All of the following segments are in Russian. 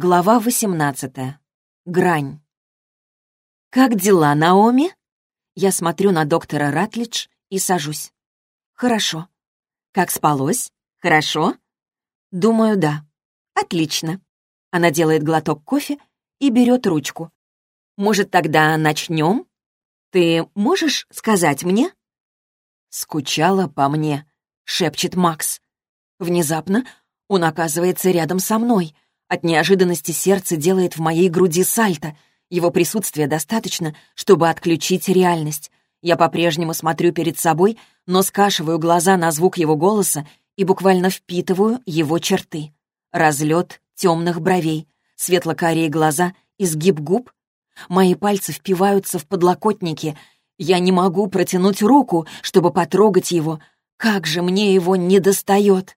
Глава 18. Грань. «Как дела, Наоми?» Я смотрю на доктора Ратлидж и сажусь. «Хорошо». «Как спалось? Хорошо?» «Думаю, да». «Отлично». Она делает глоток кофе и берет ручку. «Может, тогда начнем? Ты можешь сказать мне?» «Скучала по мне», — шепчет Макс. Внезапно он оказывается рядом со мной — от неожиданности сердце делает в моей груди сальто. Его присутствия достаточно, чтобы отключить реальность. Я по-прежнему смотрю перед собой, но скашиваю глаза на звук его голоса и буквально впитываю его черты. Разлет темных бровей, светло-карие глаза, изгиб губ. Мои пальцы впиваются в подлокотники. Я не могу протянуть руку, чтобы потрогать его. Как же мне его не достает!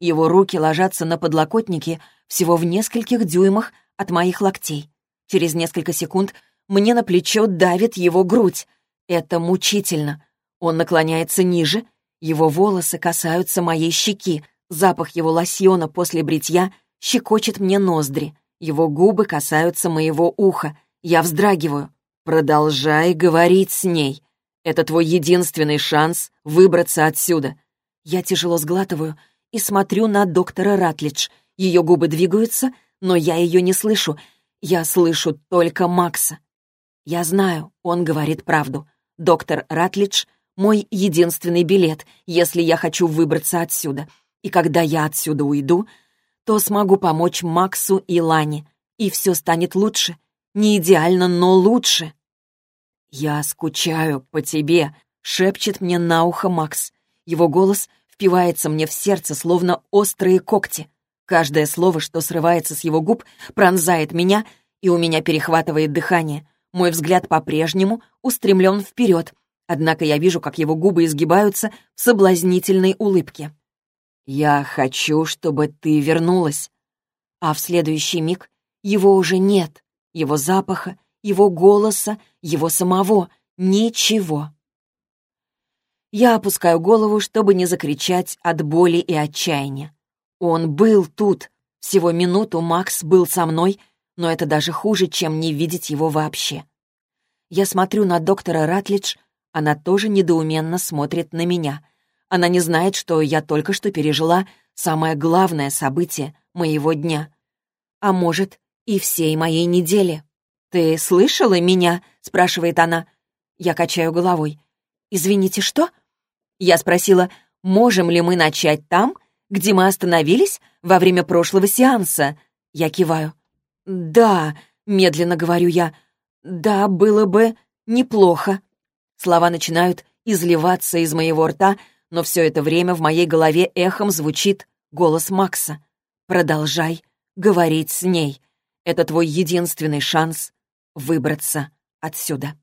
Его руки ложатся на подлокотники всего в нескольких дюймах от моих локтей. Через несколько секунд мне на плечо давит его грудь. Это мучительно. Он наклоняется ниже, его волосы касаются моей щеки, запах его лосьона после бритья щекочет мне ноздри, его губы касаются моего уха. Я вздрагиваю. «Продолжай говорить с ней. Это твой единственный шанс выбраться отсюда». Я тяжело сглатываю и смотрю на доктора Ратлидж — ее губы двигаются, но я ее не слышу. Я слышу только Макса. Я знаю, он говорит правду. Доктор Ратлидж — мой единственный билет, если я хочу выбраться отсюда. И когда я отсюда уйду, то смогу помочь Максу и Лане, и все станет лучше. Не идеально, но лучше. «Я скучаю по тебе», — шепчет мне на ухо Макс. Его голос впивается мне в сердце, словно острые когти. Каждое слово, что срывается с его губ, пронзает меня, и у меня перехватывает дыхание. Мой взгляд по-прежнему устремлен вперед, однако я вижу, как его губы изгибаются в соблазнительной улыбке. «Я хочу, чтобы ты вернулась». А в следующий миг его уже нет, его запаха, его голоса, его самого, ничего. Я опускаю голову, чтобы не закричать от боли и отчаяния. Он был тут. Всего минуту Макс был со мной, но это даже хуже, чем не видеть его вообще. Я смотрю на доктора Ратлидж, она тоже недоуменно смотрит на меня. Она не знает, что я только что пережила самое главное событие моего дня. А может, и всей моей недели. «Ты слышала меня?» — спрашивает она. Я качаю головой. «Извините, что?» Я спросила, можем ли мы начать там, где мы остановились во время прошлого сеанса?» Я киваю. «Да», — медленно говорю я, — «да, было бы неплохо». Слова начинают изливаться из моего рта, но все это время в моей голове эхом звучит голос Макса. «Продолжай говорить с ней. Это твой единственный шанс выбраться отсюда».